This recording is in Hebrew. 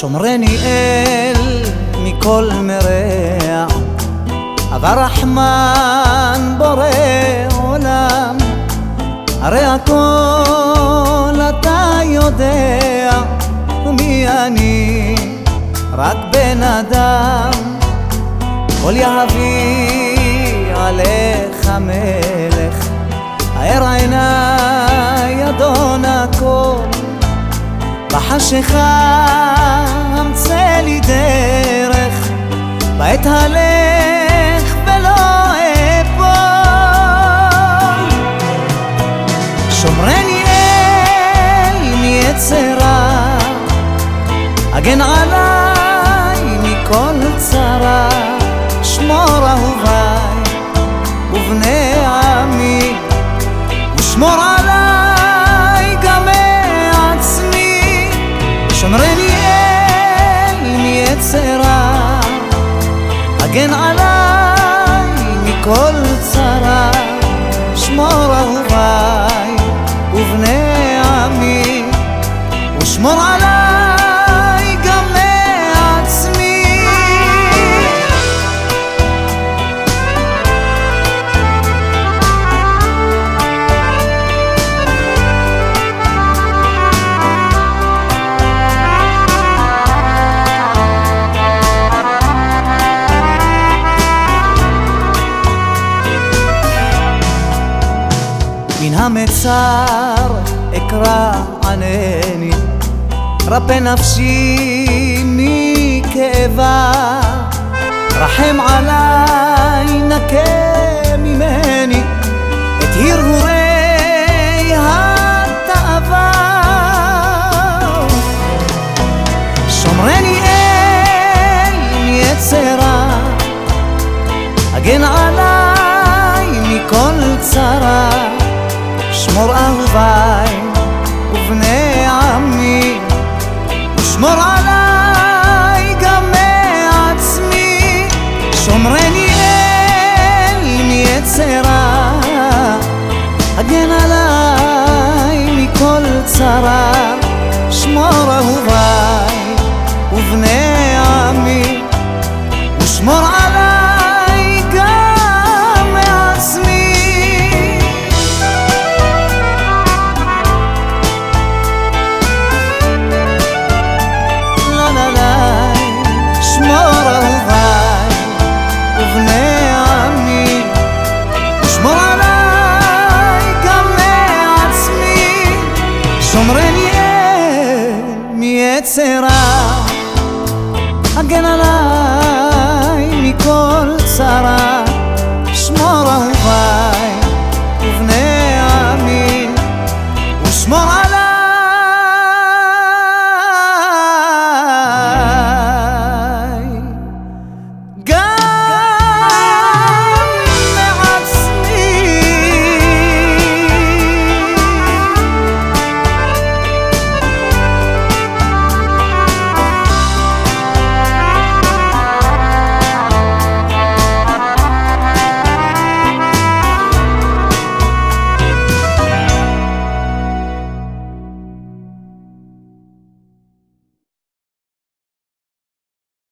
שומרני אל מכל מרע, אבל רחמן בורא עולם, הרי הכל אתה יודע, ומי אני? רק בן אדם, כל יהבי עליך מלך, האר עיניי אדון הכל, בחשיכה אמצא לי דרך, בעת הלך ולא אפול. שומרני אל מיצרה, הגן עליי מכל צרה, שמור אהוביי ובני עמי, ושמור עליי גם מעצמי, שומרני מיצרה, הגן עליי מכל צרה, המצר אקרא ענני, רפא נפשי מכאבה, רחם עליי נקה ממני את הרהורי התאווה. שומרני אל יצרה, הגן עליי מכל צרה. שמור אהוביי ובני עמי, ושמור עליי גם מעצמי, שומרני אל מיצרה, הגן עליי מכל צרה, שומרני מיצרה. הגן עליי.